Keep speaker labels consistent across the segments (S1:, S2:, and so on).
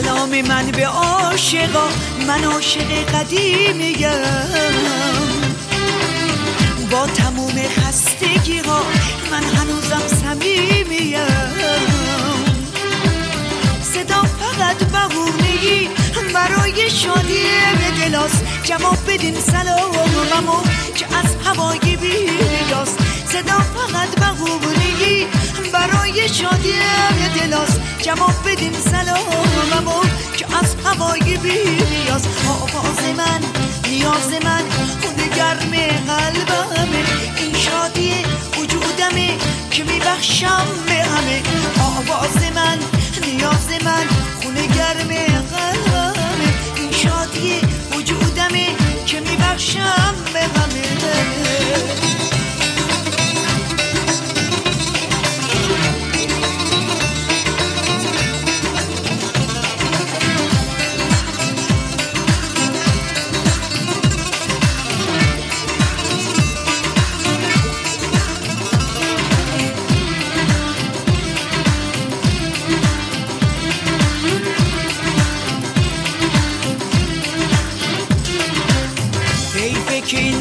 S1: سلام من به عاشقا من عاشق قدیمیم با تموم خستگی ها من هنوزم سمیمیم صدا فقط بهونگی برای شادی دلاس جواب بدین سلاممو که از هوای بیاست صدا فقط بهونگی برای شادی دلاس جواب بدین سلاممو که از هوای بیاست آواز من نیاز من خود گرم قلبمه این شادی وجودمه که میبخشم به همه. آواز من نیاز من خونه گرم قلبمه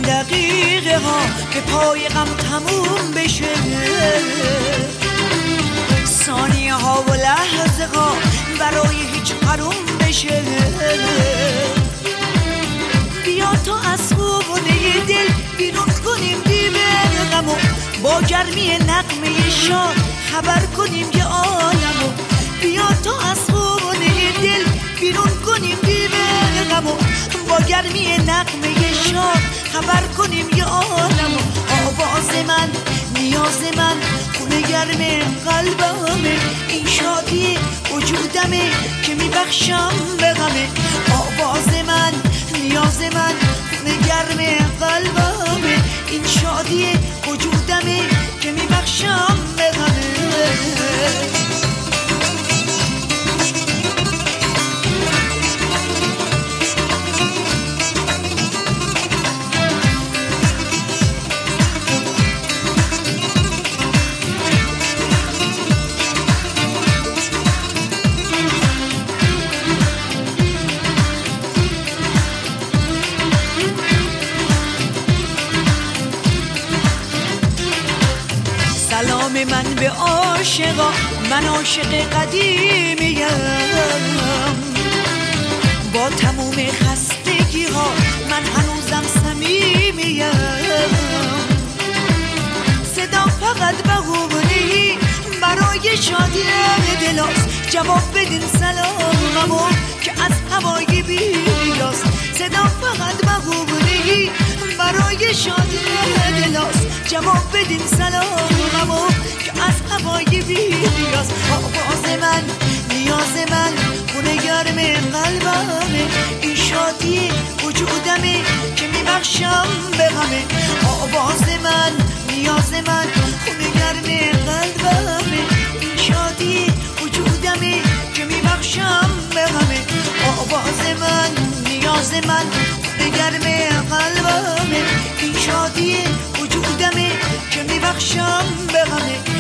S1: دقیقه ها به پای غم تموم بشه. ثانیه ها و لحظه ها برای هیچ حروم بشه. بیا تا از خوبونه دل بیرون کنیم دیوه غمو. با گرمی نقمه شاد خبر کنیم یه عالمو. بیا تا از خوبونه دل بیرون گرمی نقمه شاد. خبر کنیم یه عالمو آواز من نیاز من. خونه گرم قلبمه این شادی وجودمه که میبخشم به غمه. آواز من نیاز من. خونه گرم قلبمه این شادی وجودمه که میبخشم به غمه. سلام من به عاشقا من عاشق قدیمیم با تموم خستگی ها من هنوزم سمیمیم صدا فقط بهونی برای شادی دلاست جواب بدین سلاممو که از هوای بیاست صدا فقط بهونی برای شادی دلاست جواب بدین سلاممو که از هوای بیاست آواز من نیاز من خونه گرم قلبمه. این شادی وجودمه که میبخشم به همه آواز من نیاز من خونه گرم قلبمه. این شادی وجودمه که میبخشم به همه آواز من نیاز من خونه گرم قلبمه. این شادی که میبخشم به همه.